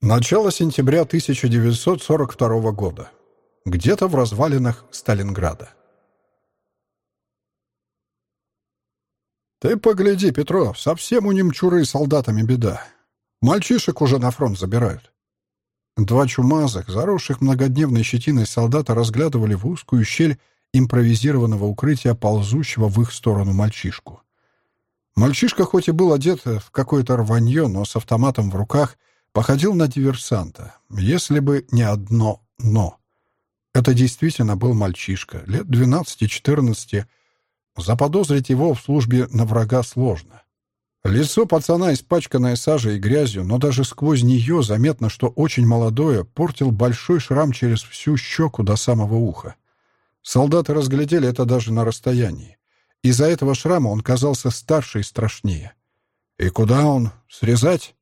Начало сентября 1942 года. Где-то в развалинах Сталинграда. «Ты погляди, Петров, совсем у немчуры солдатами беда. Мальчишек уже на фронт забирают». Два чумазых, заросших многодневной щетиной солдата разглядывали в узкую щель импровизированного укрытия ползущего в их сторону мальчишку. Мальчишка хоть и был одет в какое-то рванье, но с автоматом в руках — походил на диверсанта, если бы не одно «но». Это действительно был мальчишка, лет 12-14. Заподозрить его в службе на врага сложно. Лицо пацана испачканное сажей и грязью, но даже сквозь нее заметно, что очень молодое, портил большой шрам через всю щеку до самого уха. Солдаты разглядели это даже на расстоянии. Из-за этого шрама он казался старше и страшнее. И куда он? Срезать?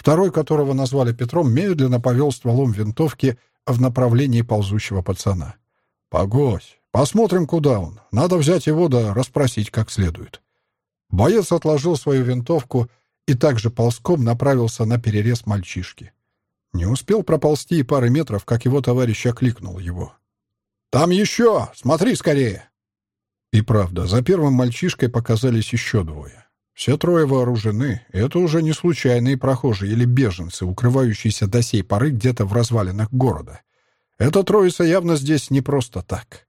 Второй, которого назвали Петром, медленно повел стволом винтовки в направлении ползущего пацана. «Погодь, посмотрим, куда он. Надо взять его да расспросить как следует». Боец отложил свою винтовку и также ползком направился на перерез мальчишки. Не успел проползти и пары метров, как его товарищ окликнул его. «Там еще! Смотри скорее!» И правда, за первым мальчишкой показались еще двое. Все трое вооружены, это уже не случайные прохожие или беженцы, укрывающиеся до сей поры где-то в развалинах города. Эта троица явно здесь не просто так.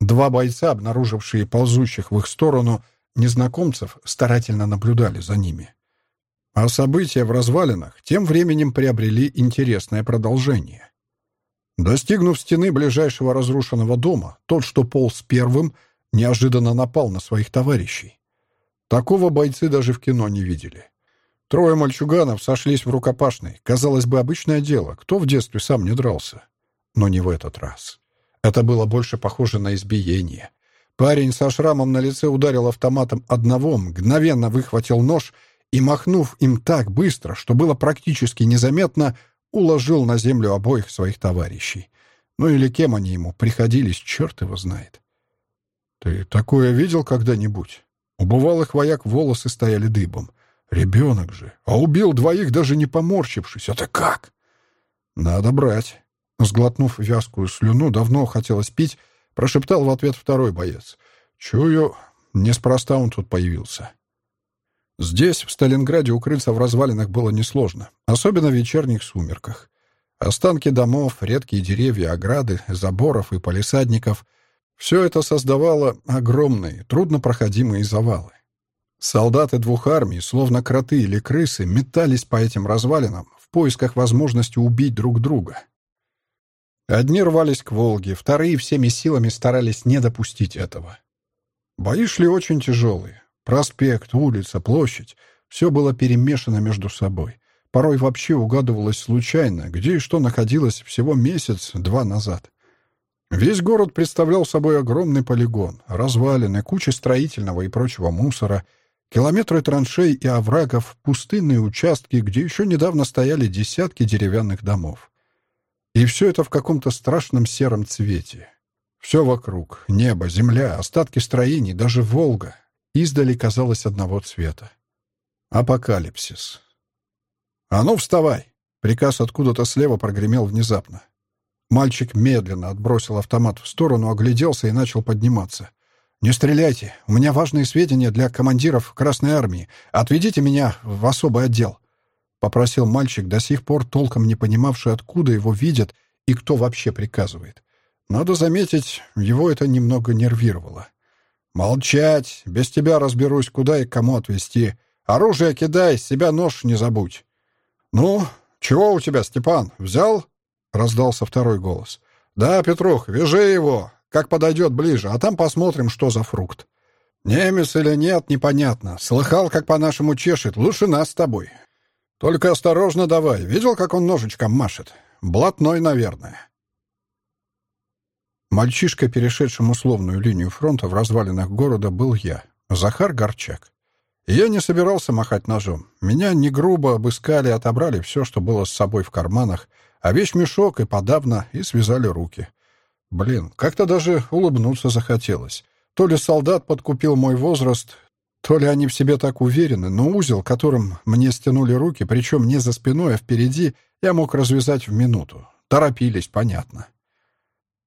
Два бойца, обнаружившие ползущих в их сторону незнакомцев, старательно наблюдали за ними. А события в развалинах тем временем приобрели интересное продолжение. Достигнув стены ближайшего разрушенного дома, тот, что полз первым, неожиданно напал на своих товарищей. Такого бойцы даже в кино не видели. Трое мальчуганов сошлись в рукопашной. Казалось бы, обычное дело. Кто в детстве сам не дрался? Но не в этот раз. Это было больше похоже на избиение. Парень со шрамом на лице ударил автоматом одного, мгновенно выхватил нож и, махнув им так быстро, что было практически незаметно, уложил на землю обоих своих товарищей. Ну или кем они ему приходились, черт его знает. «Ты такое видел когда-нибудь?» У бывалых вояк волосы стояли дыбом. Ребенок же. А убил двоих, даже не поморщившись. Это как? Надо брать. Сглотнув вязкую слюну, давно хотелось пить, прошептал в ответ второй боец. Чую, неспроста он тут появился. Здесь, в Сталинграде, укрыться в развалинах было несложно, особенно в вечерних сумерках. Останки домов, редкие деревья, ограды, заборов и полисадников все это создавало огромные, труднопроходимые завалы. Солдаты двух армий, словно кроты или крысы, метались по этим развалинам в поисках возможности убить друг друга. Одни рвались к Волге, вторые всеми силами старались не допустить этого. Бои шли очень тяжелые. Проспект, улица, площадь — все было перемешано между собой. Порой вообще угадывалось случайно, где и что находилось всего месяц-два назад. Весь город представлял собой огромный полигон, развалины, кучи строительного и прочего мусора, километры траншей и оврагов, пустынные участки, где еще недавно стояли десятки деревянных домов. И все это в каком-то страшном сером цвете. Все вокруг — небо, земля, остатки строений, даже Волга — издали казалось одного цвета. Апокалипсис. «А ну, вставай!» Приказ откуда-то слева прогремел внезапно. Мальчик медленно отбросил автомат в сторону, огляделся и начал подниматься. «Не стреляйте! У меня важные сведения для командиров Красной Армии. Отведите меня в особый отдел!» Попросил мальчик, до сих пор толком не понимавший, откуда его видят и кто вообще приказывает. Надо заметить, его это немного нервировало. «Молчать! Без тебя разберусь, куда и кому отвезти. Оружие кидай, себя нож не забудь!» «Ну, чего у тебя, Степан? Взял?» Раздался второй голос. «Да, Петрух, вяжи его, как подойдет ближе, а там посмотрим, что за фрукт. Немец или нет, непонятно. Слыхал, как по-нашему чешет. Лучше нас с тобой. Только осторожно давай. Видел, как он ножичком машет? Блатной, наверное». Мальчишка, перешедшим условную линию фронта в развалинах города, был я, Захар Горчак. я не собирался махать ножом. Меня не грубо обыскали, отобрали все, что было с собой в карманах, а вещмешок и подавно, и связали руки. Блин, как-то даже улыбнуться захотелось. То ли солдат подкупил мой возраст, то ли они в себе так уверены, но узел, которым мне стянули руки, причем не за спиной, а впереди, я мог развязать в минуту. Торопились, понятно.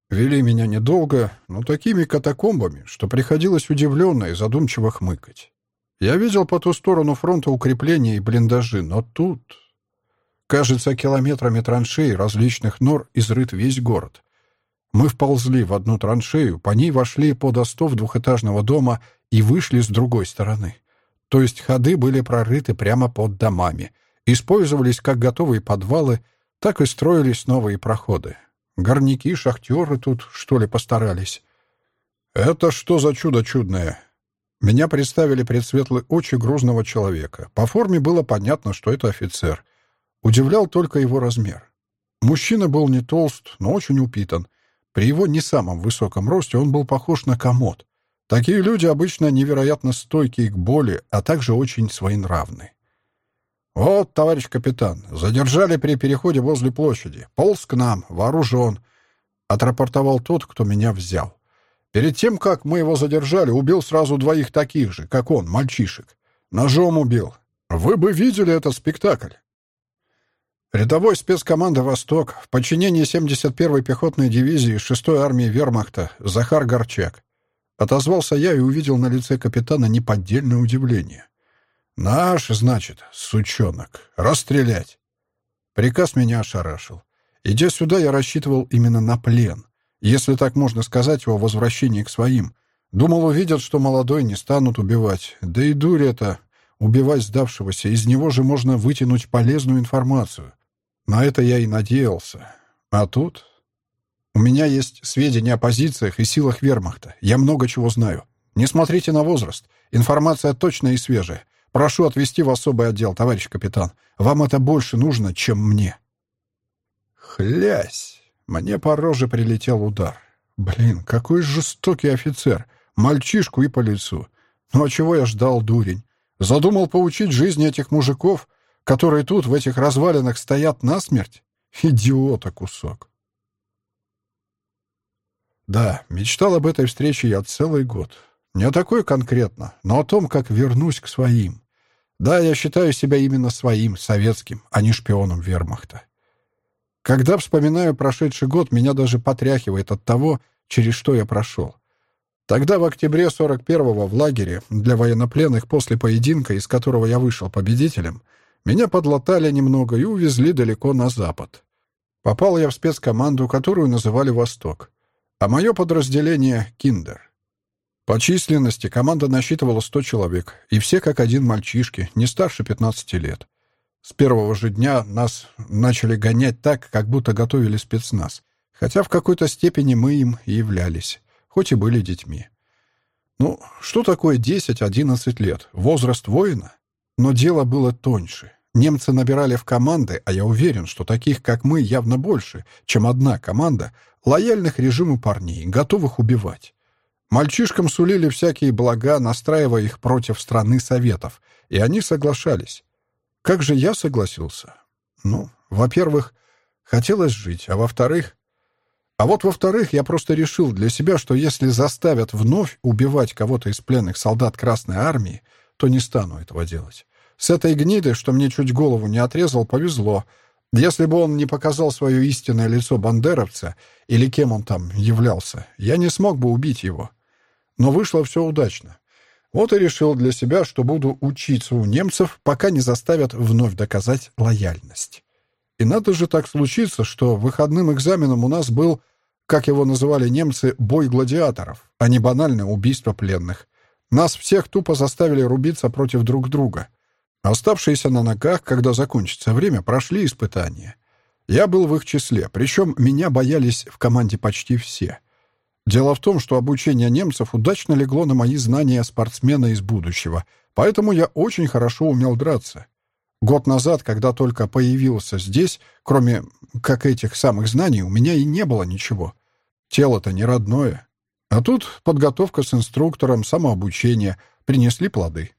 Вели меня недолго, но такими катакомбами, что приходилось удивленно и задумчиво хмыкать. Я видел по ту сторону фронта укрепления и блиндажи, но тут... Кажется, километрами траншей различных нор изрыт весь город. Мы вползли в одну траншею, по ней вошли под остов двухэтажного дома и вышли с другой стороны. То есть ходы были прорыты прямо под домами, использовались как готовые подвалы, так и строились новые проходы. Горняки, шахтеры тут, что ли, постарались. «Это что за чудо чудное?» Меня представили пред светлые очи грузного человека. По форме было понятно, что это офицер. Удивлял только его размер. Мужчина был не толст, но очень упитан. При его не самом высоком росте он был похож на комод. Такие люди обычно невероятно стойкие к боли, а также очень своенравны. «Вот, товарищ капитан, задержали при переходе возле площади. Полз к нам, вооружен», — отрапортовал тот, кто меня взял. Перед тем, как мы его задержали, убил сразу двоих таких же, как он, мальчишек. Ножом убил. Вы бы видели этот спектакль. Рядовой спецкоманды «Восток» в подчинении 71-й пехотной дивизии 6-й армии вермахта Захар Горчак. Отозвался я и увидел на лице капитана неподдельное удивление. «Наш, значит, сучонок. Расстрелять!» Приказ меня ошарашил. Идя сюда, я рассчитывал именно на плен. Если так можно сказать о возвращении к своим. Думал, увидят, что молодой не станут убивать. Да и дурь это, убивать сдавшегося. Из него же можно вытянуть полезную информацию. На это я и надеялся. А тут... У меня есть сведения о позициях и силах вермахта. Я много чего знаю. Не смотрите на возраст. Информация точная и свежая. Прошу отвезти в особый отдел, товарищ капитан. Вам это больше нужно, чем мне. Хлясь! Мне по роже прилетел удар. Блин, какой жестокий офицер. Мальчишку и по лицу. Ну а чего я ждал, дурень? Задумал поучить жизни этих мужиков — которые тут, в этих развалинах, стоят насмерть? Идиота кусок. Да, мечтал об этой встрече я целый год. Не о такой конкретно, но о том, как вернусь к своим. Да, я считаю себя именно своим, советским, а не шпионом вермахта. Когда вспоминаю прошедший год, меня даже потряхивает от того, через что я прошел. Тогда, в октябре 41-го, в лагере для военнопленных после поединка, из которого я вышел победителем, меня подлатали немного и увезли далеко на запад. Попал я в спецкоманду, которую называли «Восток», а мое подразделение — «Киндер». По численности команда насчитывала 100 человек, и все как один мальчишки, не старше 15 лет. С первого же дня нас начали гонять так, как будто готовили спецназ, хотя в какой-то степени мы им и являлись, хоть и были детьми. Ну, что такое 10-11 лет? Возраст воина? Но дело было тоньше. Немцы набирали в команды, а я уверен, что таких, как мы, явно больше, чем одна команда, лояльных режиму парней, готовых убивать. Мальчишкам сулили всякие блага, настраивая их против страны Советов, и они соглашались. Как же я согласился? Ну, во-первых, хотелось жить, а во-вторых... А вот во-вторых, я просто решил для себя, что если заставят вновь убивать кого-то из пленных солдат Красной Армии, то не стану этого делать. С этой гнидой, что мне чуть голову не отрезал, повезло. Если бы он не показал свое истинное лицо бандеровца, или кем он там являлся, я не смог бы убить его. Но вышло все удачно. Вот и решил для себя, что буду учиться у немцев, пока не заставят вновь доказать лояльность. И надо же так случиться, что выходным экзаменом у нас был, как его называли немцы, бой гладиаторов, а не банальное убийство пленных. Нас всех тупо заставили рубиться против друг друга — Оставшиеся на ногах, когда закончится время, прошли испытания. Я был в их числе, причем меня боялись в команде почти все. Дело в том, что обучение немцев удачно легло на мои знания спортсмена из будущего, поэтому я очень хорошо умел драться. Год назад, когда только появился здесь, кроме как этих самых знаний, у меня и не было ничего. Тело-то не родное. А тут подготовка с инструктором, самообучение принесли плоды.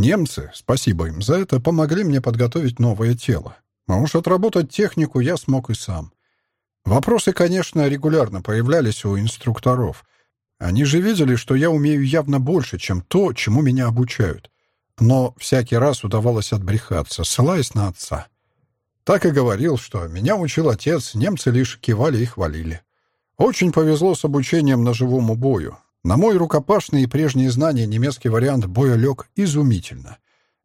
Немцы, спасибо им за это, помогли мне подготовить новое тело. А уж отработать технику я смог и сам. Вопросы, конечно, регулярно появлялись у инструкторов. Они же видели, что я умею явно больше, чем то, чему меня обучают. Но всякий раз удавалось отбрехаться, ссылаясь на отца. Так и говорил, что меня учил отец, немцы лишь кивали и хвалили. Очень повезло с обучением ножевому бою. На мой рукопашный и прежние знания немецкий вариант боя лег изумительно.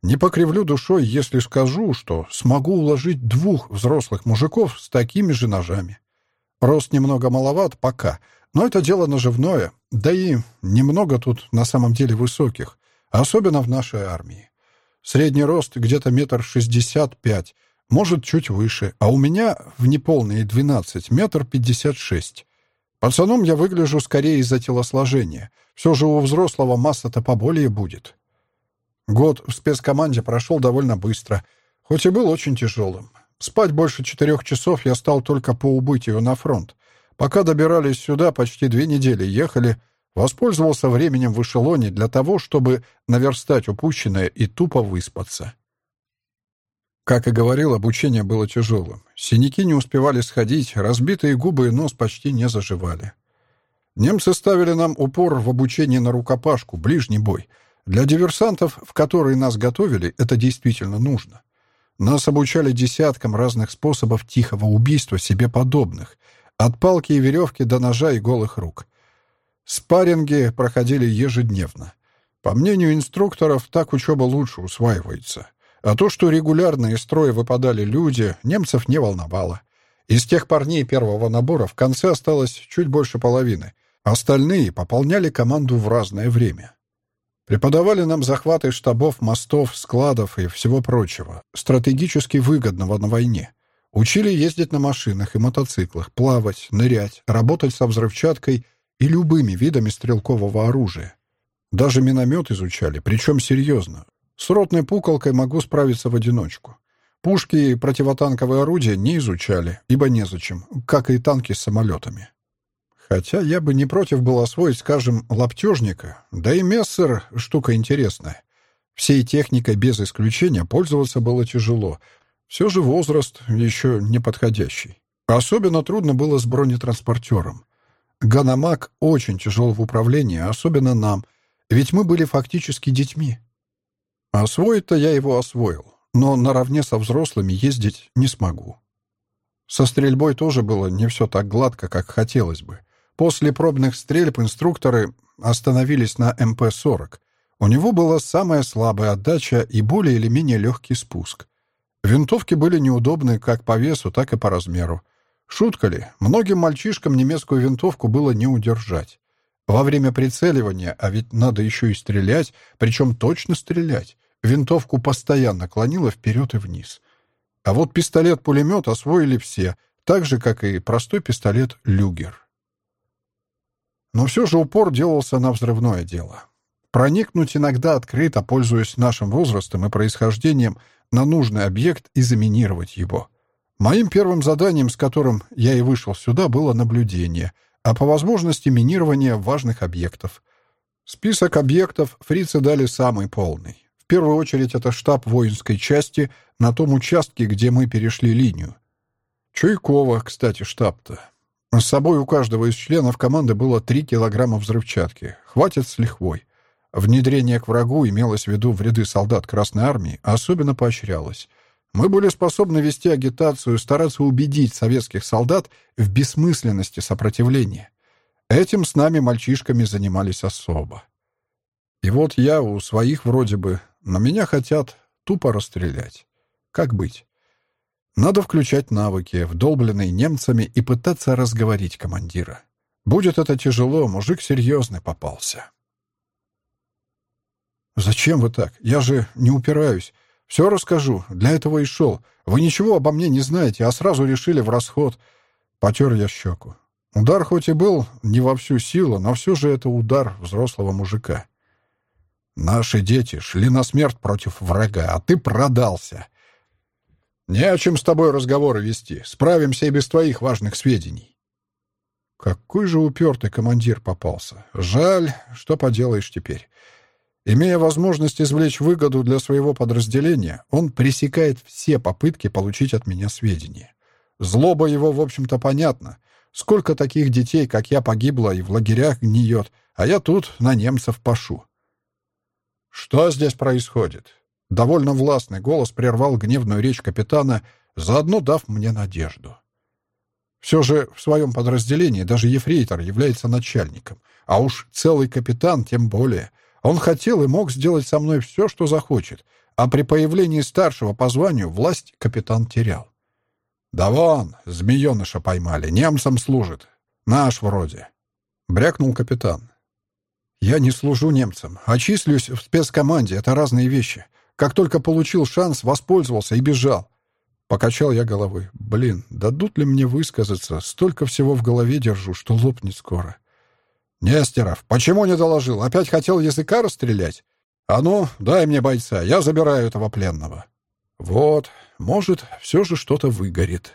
Не покривлю душой, если скажу, что смогу уложить двух взрослых мужиков с такими же ножами. Рост немного маловат пока, но это дело наживное, да и немного тут на самом деле высоких, особенно в нашей армии. Средний рост где-то метр шестьдесят пять, может, чуть выше, а у меня в неполные двенадцать, метр пятьдесят шесть. Пацаном я выгляжу скорее из-за телосложения. Все же у взрослого масса-то поболее будет. Год в спецкоманде прошел довольно быстро, хоть и был очень тяжелым. Спать больше четырех часов я стал только по убытию на фронт. Пока добирались сюда, почти две недели ехали, воспользовался временем в эшелоне для того, чтобы наверстать упущенное и тупо выспаться. Как и говорил, обучение было тяжелым. Синяки не успевали сходить, разбитые губы и нос почти не заживали. Немцы ставили нам упор в обучении на рукопашку, ближний бой. Для диверсантов, в которые нас готовили, это действительно нужно. Нас обучали десяткам разных способов тихого убийства себе подобных, от палки и веревки до ножа и голых рук. Спарринги проходили ежедневно. По мнению инструкторов, так учеба лучше усваивается. А то, что регулярно из строя выпадали люди, немцев не волновало. Из тех парней первого набора в конце осталось чуть больше половины. Остальные пополняли команду в разное время. Преподавали нам захваты штабов, мостов, складов и всего прочего, стратегически выгодного на войне. Учили ездить на машинах и мотоциклах, плавать, нырять, работать со взрывчаткой и любыми видами стрелкового оружия. Даже миномет изучали, причем серьезно, с ротной пуколкой могу справиться в одиночку. Пушки и противотанковые орудия не изучали, ибо незачем, как и танки с самолетами. Хотя я бы не против был освоить, скажем, лаптежника, да и мессер — штука интересная. Всей техникой без исключения пользоваться было тяжело. Все же возраст еще не подходящий. Особенно трудно было с бронетранспортером. Ганомаг очень тяжел в управлении, особенно нам, ведь мы были фактически детьми. Освоить-то я его освоил, но наравне со взрослыми ездить не смогу. Со стрельбой тоже было не все так гладко, как хотелось бы. После пробных стрельб инструкторы остановились на МП-40. У него была самая слабая отдача и более или менее легкий спуск. Винтовки были неудобны как по весу, так и по размеру. Шутка ли, многим мальчишкам немецкую винтовку было не удержать. Во время прицеливания, а ведь надо еще и стрелять, причем точно стрелять, Винтовку постоянно клонило вперед и вниз. А вот пистолет-пулемет освоили все, так же, как и простой пистолет «Люгер». Но все же упор делался на взрывное дело. Проникнуть иногда открыто, пользуясь нашим возрастом и происхождением, на нужный объект и заминировать его. Моим первым заданием, с которым я и вышел сюда, было наблюдение, а по возможности минирование важных объектов. Список объектов фрицы дали самый полный. В первую очередь это штаб воинской части на том участке, где мы перешли линию. Чуйкова, кстати, штаб-то. С собой у каждого из членов команды было 3 килограмма взрывчатки. Хватит с лихвой. Внедрение к врагу имелось в виду в ряды солдат Красной Армии, а особенно поощрялось. Мы были способны вести агитацию, стараться убедить советских солдат в бессмысленности сопротивления. Этим с нами мальчишками занимались особо. И вот я у своих вроде бы но меня хотят тупо расстрелять. Как быть? Надо включать навыки, вдолбленные немцами, и пытаться разговорить командира. Будет это тяжело, мужик серьезный попался. «Зачем вы так? Я же не упираюсь. Все расскажу. Для этого и шел. Вы ничего обо мне не знаете, а сразу решили в расход». Потер я щеку. Удар хоть и был не во всю силу, но все же это удар взрослого мужика. Наши дети шли на смерть против врага, а ты продался. Не о чем с тобой разговоры вести. Справимся и без твоих важных сведений. Какой же упертый командир попался. Жаль, что поделаешь теперь. Имея возможность извлечь выгоду для своего подразделения, он пресекает все попытки получить от меня сведения. Злоба его, в общем-то, понятна. Сколько таких детей, как я, погибло и в лагерях гниет, а я тут на немцев пашу. «Что здесь происходит?» Довольно властный голос прервал гневную речь капитана, заодно дав мне надежду. Все же в своем подразделении даже ефрейтор является начальником, а уж целый капитан тем более. Он хотел и мог сделать со мной все, что захочет, а при появлении старшего по званию власть капитан терял. «Да вон, змееныша поймали, немцам служит. Наш вроде», — брякнул капитан. «Я не служу немцам, а числюсь в спецкоманде, это разные вещи. Как только получил шанс, воспользовался и бежал. Покачал я головой. Блин, дадут ли мне высказаться? Столько всего в голове держу, что лопнет скоро. Нестеров, почему не доложил? Опять хотел языка расстрелять? А ну, дай мне бойца, я забираю этого пленного. Вот, может, все же что-то выгорит.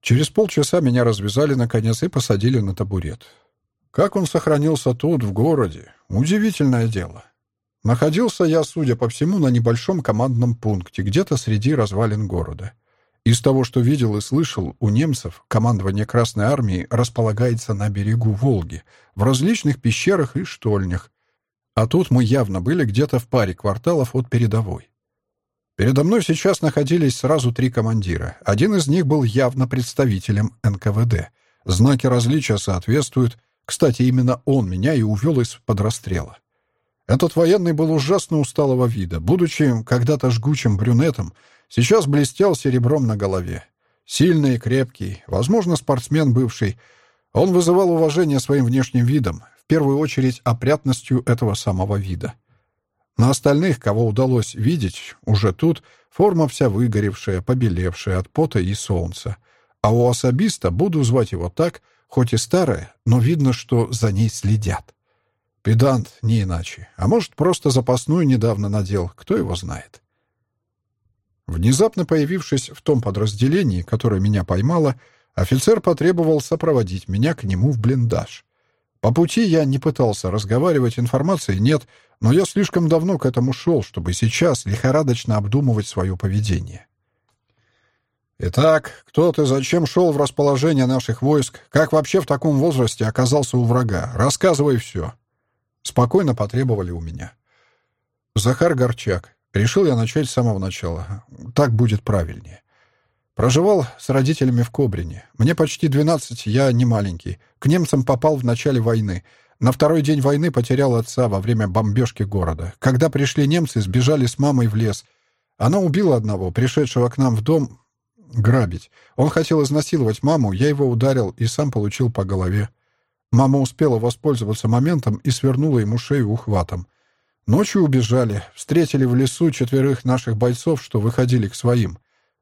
Через полчаса меня развязали, наконец, и посадили на табурет. Как он сохранился тут, в городе? Удивительное дело. Находился я, судя по всему, на небольшом командном пункте, где-то среди развалин города. Из того, что видел и слышал, у немцев командование Красной Армии располагается на берегу Волги, в различных пещерах и штольнях. А тут мы явно были где-то в паре кварталов от передовой. Передо мной сейчас находились сразу три командира. Один из них был явно представителем НКВД. Знаки различия соответствуют. Кстати, именно он меня и увел из-под расстрела. Этот военный был ужасно усталого вида. Будучи когда-то жгучим брюнетом, сейчас блестел серебром на голове. Сильный и крепкий, возможно, спортсмен бывший. Он вызывал уважение своим внешним видом, в первую очередь опрятностью этого самого вида. На остальных, кого удалось видеть, уже тут форма вся выгоревшая, побелевшая от пота и солнца. А у особиста, буду звать его так, хоть и старая, но видно, что за ней следят. Педант не иначе. А может, просто запасную недавно надел, кто его знает. Внезапно появившись в том подразделении, которое меня поймало, офицер потребовал сопроводить меня к нему в блиндаж. По пути я не пытался разговаривать, информации нет, но я слишком давно к этому шел, чтобы сейчас лихорадочно обдумывать свое поведение. «Итак, кто ты, зачем шел в расположение наших войск? Как вообще в таком возрасте оказался у врага? Рассказывай все», Спокойно потребовали у меня. Захар Горчак. Решил я начать с самого начала. Так будет правильнее. Проживал с родителями в Кобрине. Мне почти 12, я не маленький. К немцам попал в начале войны. На второй день войны потерял отца во время бомбежки города. Когда пришли немцы, сбежали с мамой в лес. Она убила одного, пришедшего к нам в дом, грабить. Он хотел изнасиловать маму, я его ударил и сам получил по голове. Мама успела воспользоваться моментом и свернула ему шею ухватом. Ночью убежали, встретили в лесу четверых наших бойцов, что выходили к своим.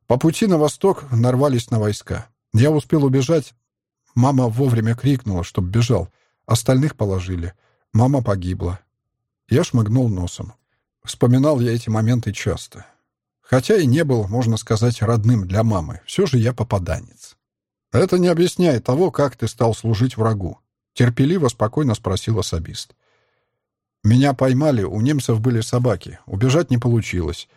По пути на восток нарвались на войска. Я успел убежать. Мама вовремя крикнула, чтоб бежал. Остальных положили. Мама погибла. Я шмыгнул носом. Вспоминал я эти моменты часто. Хотя и не был, можно сказать, родным для мамы. Все же я попаданец. Это не объясняет того, как ты стал служить врагу. Терпеливо, спокойно спросил особист. «Меня поймали, у немцев были собаки. Убежать не получилось.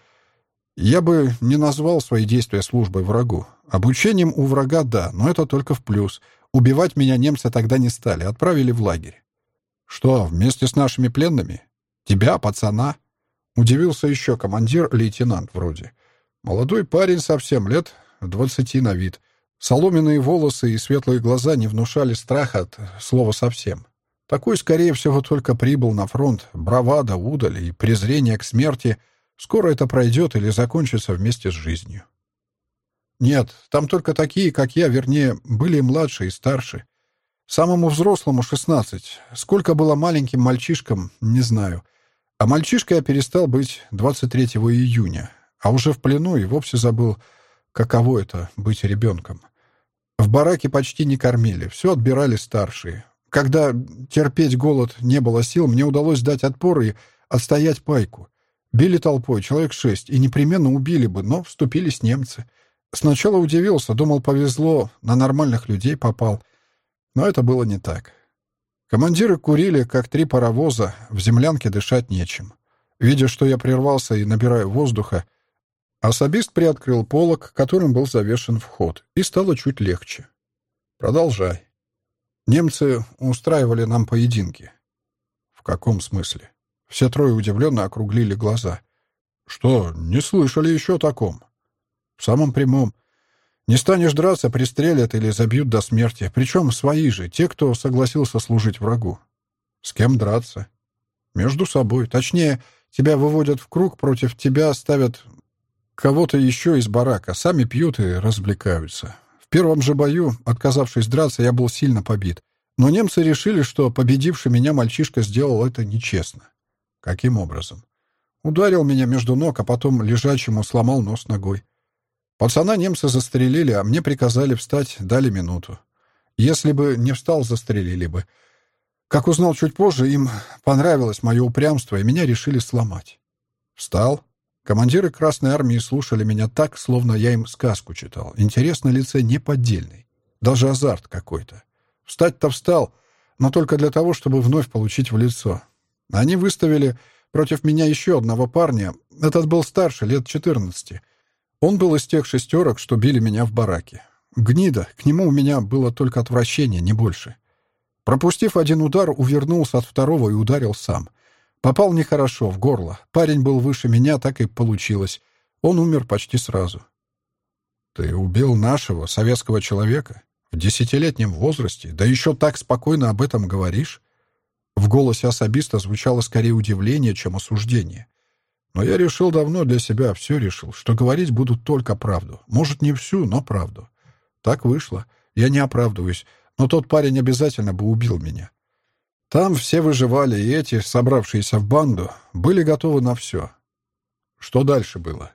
Я бы не назвал свои действия службой врагу. Обучением у врага — да, но это только в плюс. Убивать меня немцы тогда не стали, отправили в лагерь. Что, вместе с нашими пленными? Тебя, пацана?» Удивился еще командир, лейтенант вроде. Молодой парень совсем, лет двадцати на вид. Соломенные волосы и светлые глаза не внушали страха от слова совсем. Такой, скорее всего, только прибыл на фронт. Бравада, удаль и презрение к смерти. Скоро это пройдет или закончится вместе с жизнью. Нет, там только такие, как я, вернее, были младше и старше. Самому взрослому — шестнадцать. Сколько было маленьким мальчишкам, не знаю. А мальчишкой я перестал быть 23 июня. А уже в плену и вовсе забыл, каково это — быть ребенком. В бараке почти не кормили, все отбирали старшие. Когда терпеть голод не было сил, мне удалось дать отпор и отстоять пайку. Били толпой, человек шесть, и непременно убили бы, но вступились немцы. Сначала удивился, думал, повезло, на нормальных людей попал. Но это было не так. Командиры курили, как три паровоза, в землянке дышать нечем. Видя, что я прервался и набираю воздуха, Особист приоткрыл полог, которым был завешен вход, и стало чуть легче. «Продолжай. Немцы устраивали нам поединки». «В каком смысле?» Все трое удивленно округлили глаза. «Что, не слышали еще о таком?» В самом прямом. Не станешь драться, пристрелят или забьют до смерти. Причем свои же, те, кто согласился служить врагу. С кем драться? Между собой. Точнее, тебя выводят в круг, против тебя ставят кого-то еще из барака, сами пьют и развлекаются. В первом же бою, отказавшись драться, я был сильно побит. Но немцы решили, что победивший меня мальчишка сделал это нечестно. Каким образом? Ударил меня между ног, а потом лежачему сломал нос ногой. Пацана немцы застрелили, а мне приказали встать, дали минуту. Если бы не встал, застрелили бы. Как узнал чуть позже, им понравилось мое упрямство, и меня решили сломать. Встал. Командиры Красной Армии слушали меня так, словно я им сказку читал. Интерес на лице неподдельный. Даже азарт какой-то. Встать-то встал, но только для того, чтобы вновь получить в лицо. Они выставили против меня еще одного парня. Этот был старше, лет 14. Он был из тех шестерок, что били меня в бараке. Гнида, к нему у меня было только отвращение, не больше. Пропустив один удар, увернулся от второго и ударил сам. Попал нехорошо, в горло. Парень был выше меня, так и получилось. Он умер почти сразу. «Ты убил нашего, советского человека? В десятилетнем возрасте? Да еще так спокойно об этом говоришь?» В голосе особиста звучало скорее удивление, чем осуждение. Но я решил давно для себя, все решил, что говорить буду только правду. Может, не всю, но правду. Так вышло. Я не оправдываюсь, но тот парень обязательно бы убил меня. Там все выживали, и эти, собравшиеся в банду, были готовы на все. Что дальше было?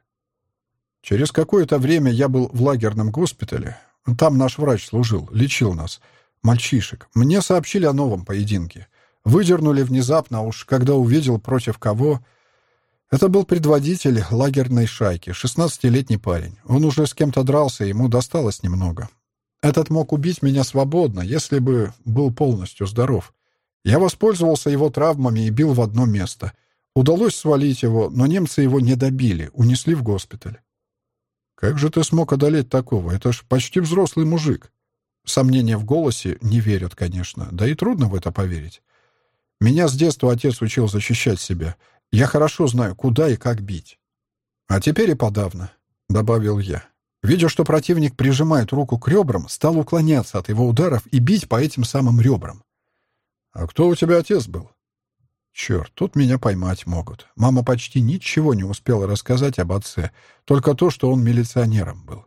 Через какое-то время я был в лагерном госпитале. Там наш врач служил, лечил нас, мальчишек. Мне сообщили о новом поединке. Выдернули внезапно, уж когда увидел против кого... Это был предводитель лагерной шайки, шестнадцатилетний парень. Он уже с кем-то дрался, ему досталось немного. Этот мог убить меня свободно, если бы был полностью здоров. Я воспользовался его травмами и бил в одно место. Удалось свалить его, но немцы его не добили, унесли в госпиталь. «Как же ты смог одолеть такого? Это ж почти взрослый мужик». Сомнения в голосе не верят, конечно, да и трудно в это поверить. Меня с детства отец учил защищать себя. Я хорошо знаю, куда и как бить. А теперь и подавно, — добавил я. Видя, что противник прижимает руку к ребрам, стал уклоняться от его ударов и бить по этим самым ребрам. «А кто у тебя отец был?» «Черт, тут меня поймать могут. Мама почти ничего не успела рассказать об отце, только то, что он милиционером был.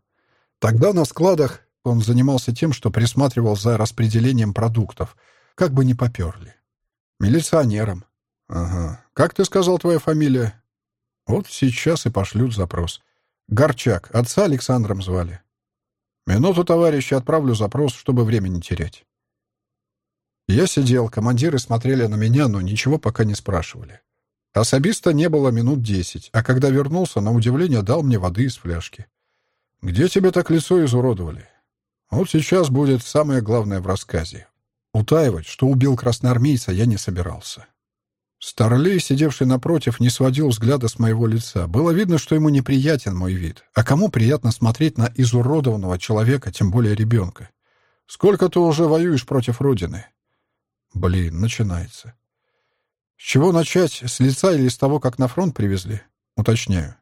Тогда на складах он занимался тем, что присматривал за распределением продуктов, как бы не поперли. Милиционером. Ага. Как ты сказал, твоя фамилия? Вот сейчас и пошлют запрос. Горчак. Отца Александром звали. Минуту, товарищи, отправлю запрос, чтобы время не терять. Я сидел, командиры смотрели на меня, но ничего пока не спрашивали. Особиста не было минут десять, а когда вернулся, на удивление дал мне воды из фляжки. «Где тебе так лицо изуродовали?» «Вот сейчас будет самое главное в рассказе. Утаивать, что убил красноармейца, я не собирался. Старлей, сидевший напротив, не сводил взгляда с моего лица. Было видно, что ему неприятен мой вид. А кому приятно смотреть на изуродованного человека, тем более ребенка? Сколько ты уже воюешь против Родины? Блин, начинается. С чего начать? С лица или с того, как на фронт привезли? Уточняю.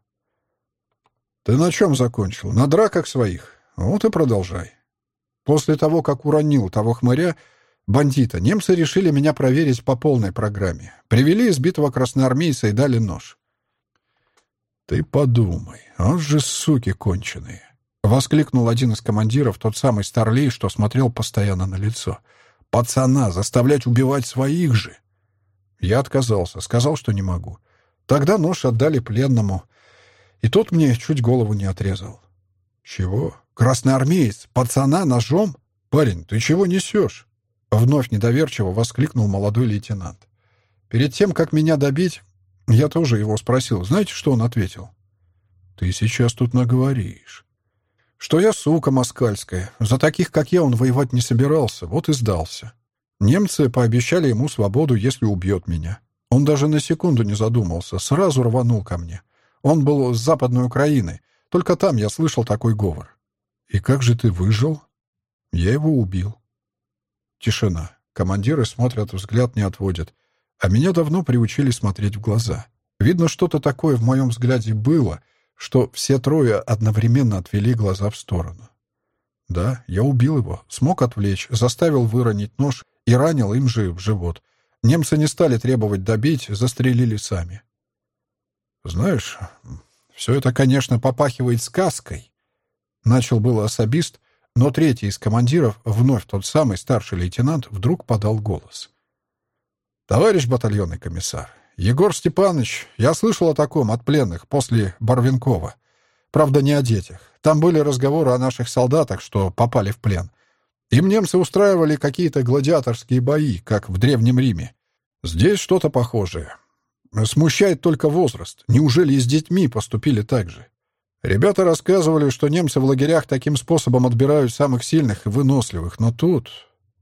Ты на чем закончил? На драках своих? Вот и продолжай. После того, как уронил того хмыря, Бандита. Немцы решили меня проверить по полной программе. Привели избитого красноармейца и дали нож. «Ты подумай, он же суки конченые!» — воскликнул один из командиров, тот самый Старлей, что смотрел постоянно на лицо. «Пацана заставлять убивать своих же!» Я отказался, сказал, что не могу. Тогда нож отдали пленному, и тот мне чуть голову не отрезал. «Чего? Красноармеец? Пацана ножом? Парень, ты чего несешь?» Вновь недоверчиво воскликнул молодой лейтенант. Перед тем, как меня добить, я тоже его спросил. Знаете, что он ответил? «Ты сейчас тут наговоришь». Что я сука москальская. За таких, как я, он воевать не собирался, вот и сдался. Немцы пообещали ему свободу, если убьет меня. Он даже на секунду не задумался, сразу рванул ко мне. Он был с Западной Украины, только там я слышал такой говор. «И как же ты выжил?» «Я его убил». Тишина. Командиры смотрят, взгляд не отводят. А меня давно приучили смотреть в глаза. Видно, что-то такое в моем взгляде было, что все трое одновременно отвели глаза в сторону. Да, я убил его, смог отвлечь, заставил выронить нож и ранил им же в живот. Немцы не стали требовать добить, застрелили сами. Знаешь, все это, конечно, попахивает сказкой. Начал было особист, но третий из командиров, вновь тот самый старший лейтенант, вдруг подал голос. «Товарищ батальонный комиссар, Егор Степанович, я слышал о таком от пленных после Барвинкова. Правда, не о детях. Там были разговоры о наших солдатах, что попали в плен. Им немцы устраивали какие-то гладиаторские бои, как в Древнем Риме. Здесь что-то похожее. Смущает только возраст. Неужели и с детьми поступили так же? Ребята рассказывали, что немцы в лагерях таким способом отбирают самых сильных и выносливых, но тут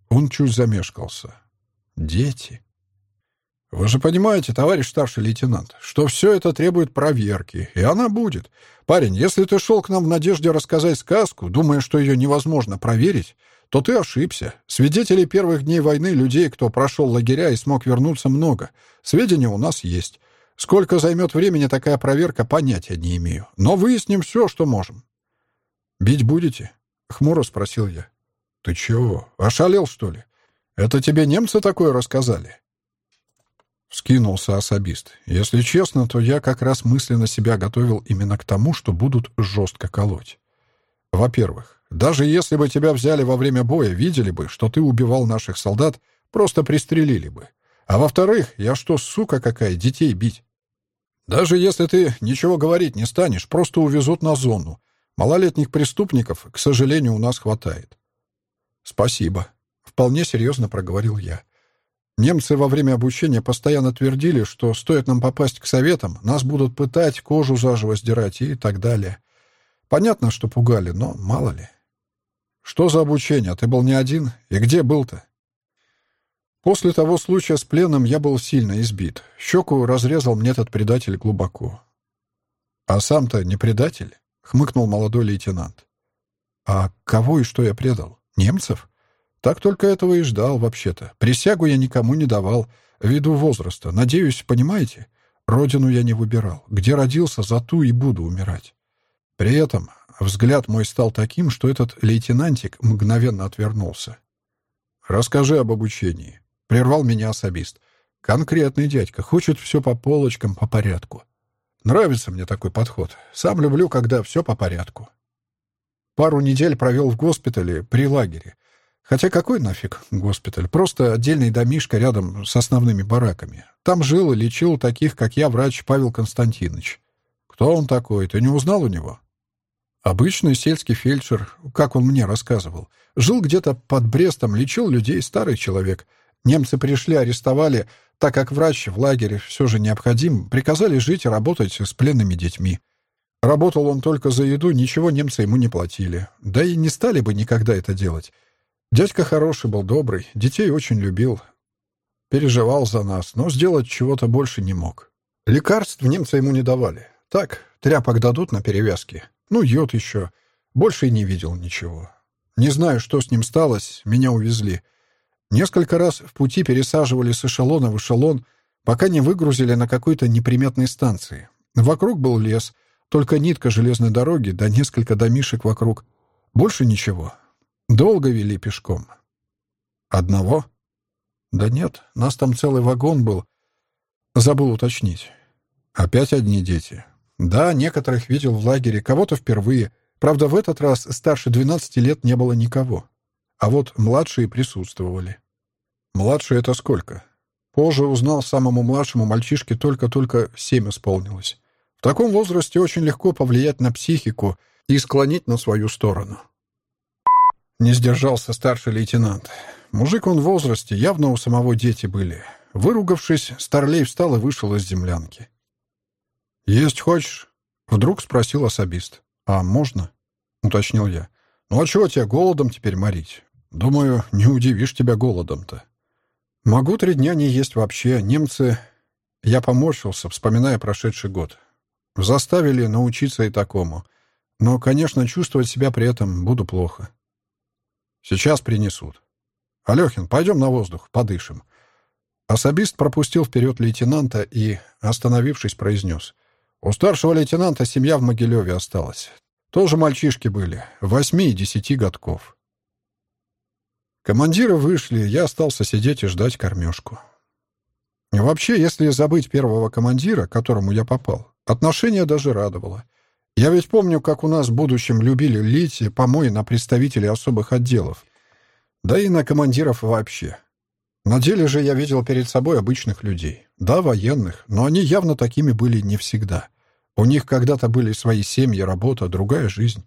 он чуть замешкался. Дети. Вы же понимаете, товарищ старший лейтенант, что все это требует проверки, и она будет. Парень, если ты шел к нам в надежде рассказать сказку, думая, что ее невозможно проверить, то ты ошибся. Свидетелей первых дней войны, людей, кто прошел лагеря и смог вернуться, много. Сведения у нас есть. Сколько займет времени такая проверка, понятия не имею. Но выясним все, что можем. «Бить будете?» — хмуро спросил я. «Ты чего, ошалел, что ли? Это тебе немцы такое рассказали?» Скинулся особист. Если честно, то я как раз мысленно себя готовил именно к тому, что будут жестко колоть. Во-первых, даже если бы тебя взяли во время боя, видели бы, что ты убивал наших солдат, просто пристрелили бы. А во-вторых, я что, сука какая, детей бить? Даже если ты ничего говорить не станешь, просто увезут на зону. Малолетних преступников, к сожалению, у нас хватает. Спасибо. Вполне серьезно проговорил я. Немцы во время обучения постоянно твердили, что стоит нам попасть к советам, нас будут пытать, кожу заживо сдирать и так далее. Понятно, что пугали, но мало ли. Что за обучение? Ты был не один? И где был-то? После того случая с пленом я был сильно избит. Щеку разрезал мне этот предатель глубоко. «А сам-то не предатель?» — хмыкнул молодой лейтенант. «А кого и что я предал? Немцев?» «Так только этого и ждал, вообще-то. Присягу я никому не давал, ввиду возраста. Надеюсь, понимаете? Родину я не выбирал. Где родился, за ту и буду умирать». При этом взгляд мой стал таким, что этот лейтенантик мгновенно отвернулся. «Расскажи об обучении», — прервал меня особист. «Конкретный дядька, хочет все по полочкам, по порядку. Нравится мне такой подход. Сам люблю, когда все по порядку». Пару недель провел в госпитале при лагере. Хотя какой нафиг госпиталь? Просто отдельный домишко рядом с основными бараками. Там жил и лечил таких, как я, врач Павел Константинович. Кто он такой? Ты не узнал у него? Обычный сельский фельдшер, как он мне рассказывал. Жил где-то под Брестом, лечил людей, старый человек. Немцы пришли, арестовали, так как врач в лагере все же необходим, приказали жить и работать с пленными детьми. Работал он только за еду, ничего немцы ему не платили. Да и не стали бы никогда это делать. Дядька хороший был, добрый, детей очень любил. Переживал за нас, но сделать чего-то больше не мог. Лекарств немцы ему не давали. Так, тряпок дадут на перевязки. Ну, йод еще. Больше и не видел ничего. Не знаю, что с ним сталось, меня увезли. Несколько раз в пути пересаживали с эшелона в эшелон, пока не выгрузили на какой-то неприметной станции. Вокруг был лес, только нитка железной дороги, да несколько домишек вокруг. Больше ничего. Долго вели пешком. Одного? Да нет, нас там целый вагон был. Забыл уточнить. Опять одни дети. Да, некоторых видел в лагере, кого-то впервые. Правда, в этот раз старше 12 лет не было никого. А вот младшие присутствовали. Младшие — это сколько? Позже узнал, самому младшему мальчишке только-только семь исполнилось. В таком возрасте очень легко повлиять на психику и склонить на свою сторону. Не сдержался старший лейтенант. Мужик он в возрасте, явно у самого дети были. Выругавшись, Старлей встал и вышел из землянки. «Есть хочешь?» — вдруг спросил особист. «А можно?» — уточнил я. «Ну а чего тебя голодом теперь морить? Думаю, не удивишь тебя голодом-то». «Могу три дня не есть вообще. Немцы...» Я поморщился, вспоминая прошедший год. Заставили научиться и такому. Но, конечно, чувствовать себя при этом буду плохо. Сейчас принесут. Алехин, пойдем на воздух, подышим. Особист пропустил вперед лейтенанта и, остановившись, произнес. У старшего лейтенанта семья в Могилеве осталась. Тоже мальчишки были, восьми и десяти годков. Командиры вышли, я остался сидеть и ждать кормежку. Вообще, если забыть первого командира, к которому я попал, отношение даже радовало. Я ведь помню, как у нас в будущем любили лить помои на представителей особых отделов. Да и на командиров вообще. На деле же я видел перед собой обычных людей. Да, военных, но они явно такими были не всегда. У них когда-то были свои семьи, работа, другая жизнь.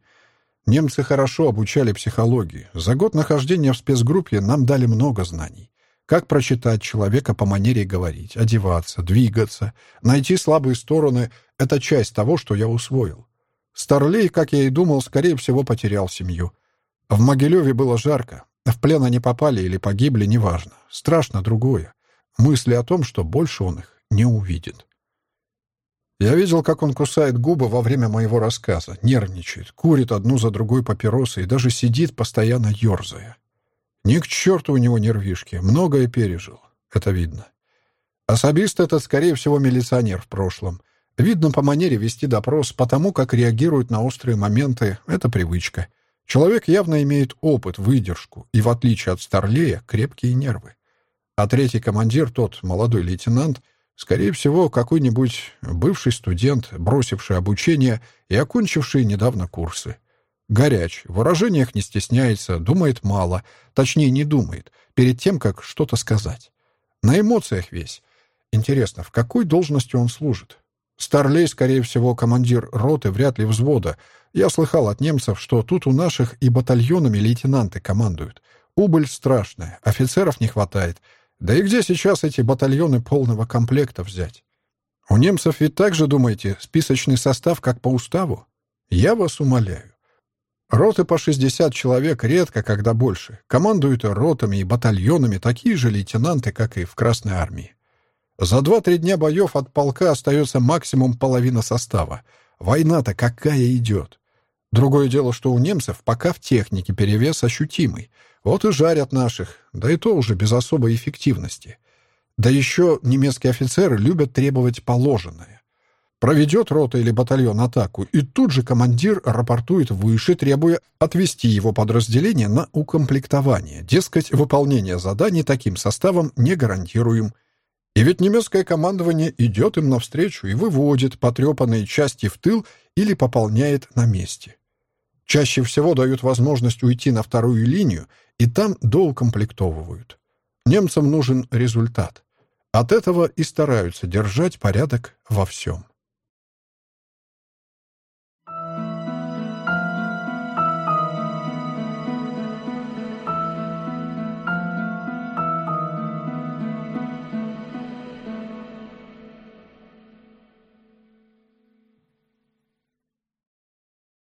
Немцы хорошо обучали психологии. За год нахождения в спецгруппе нам дали много знаний. Как прочитать человека по манере говорить, одеваться, двигаться, найти слабые стороны — это часть того, что я усвоил. Старлей, как я и думал, скорее всего, потерял семью. В Могилеве было жарко. В плен они попали или погибли, неважно. Страшно другое. Мысли о том, что больше он их не увидит. Я видел, как он кусает губы во время моего рассказа, нервничает, курит одну за другой папиросы и даже сидит, постоянно ерзая. Ни к черту у него нервишки, многое пережил. Это видно. Особист этот, скорее всего, милиционер в прошлом. Видно по манере вести допрос, потому как реагирует на острые моменты, это привычка. Человек явно имеет опыт, выдержку и, в отличие от Старлея, крепкие нервы. А третий командир, тот молодой лейтенант, скорее всего, какой-нибудь бывший студент, бросивший обучение и окончивший недавно курсы. Горяч, в выражениях не стесняется, думает мало, точнее не думает, перед тем, как что-то сказать. На эмоциях весь. Интересно, в какой должности он служит? Старлей, скорее всего, командир роты, вряд ли взвода. Я слыхал от немцев, что тут у наших и батальонами лейтенанты командуют. Убыль страшная, офицеров не хватает. Да и где сейчас эти батальоны полного комплекта взять? У немцев ведь так же, думаете, списочный состав, как по уставу? Я вас умоляю. Роты по 60 человек редко, когда больше. Командуют ротами и батальонами такие же лейтенанты, как и в Красной армии. За два-три дня боев от полка остается максимум половина состава. Война-то какая идет. Другое дело, что у немцев пока в технике перевес ощутимый. Вот и жарят наших, да и то уже без особой эффективности. Да еще немецкие офицеры любят требовать положенное. Проведет рота или батальон атаку, и тут же командир рапортует выше, требуя отвести его подразделение на укомплектование. Дескать, выполнение заданий таким составом не гарантируем – и ведь немецкое командование идет им навстречу и выводит потрепанные части в тыл или пополняет на месте. Чаще всего дают возможность уйти на вторую линию и там доукомплектовывают. Немцам нужен результат. От этого и стараются держать порядок во всем.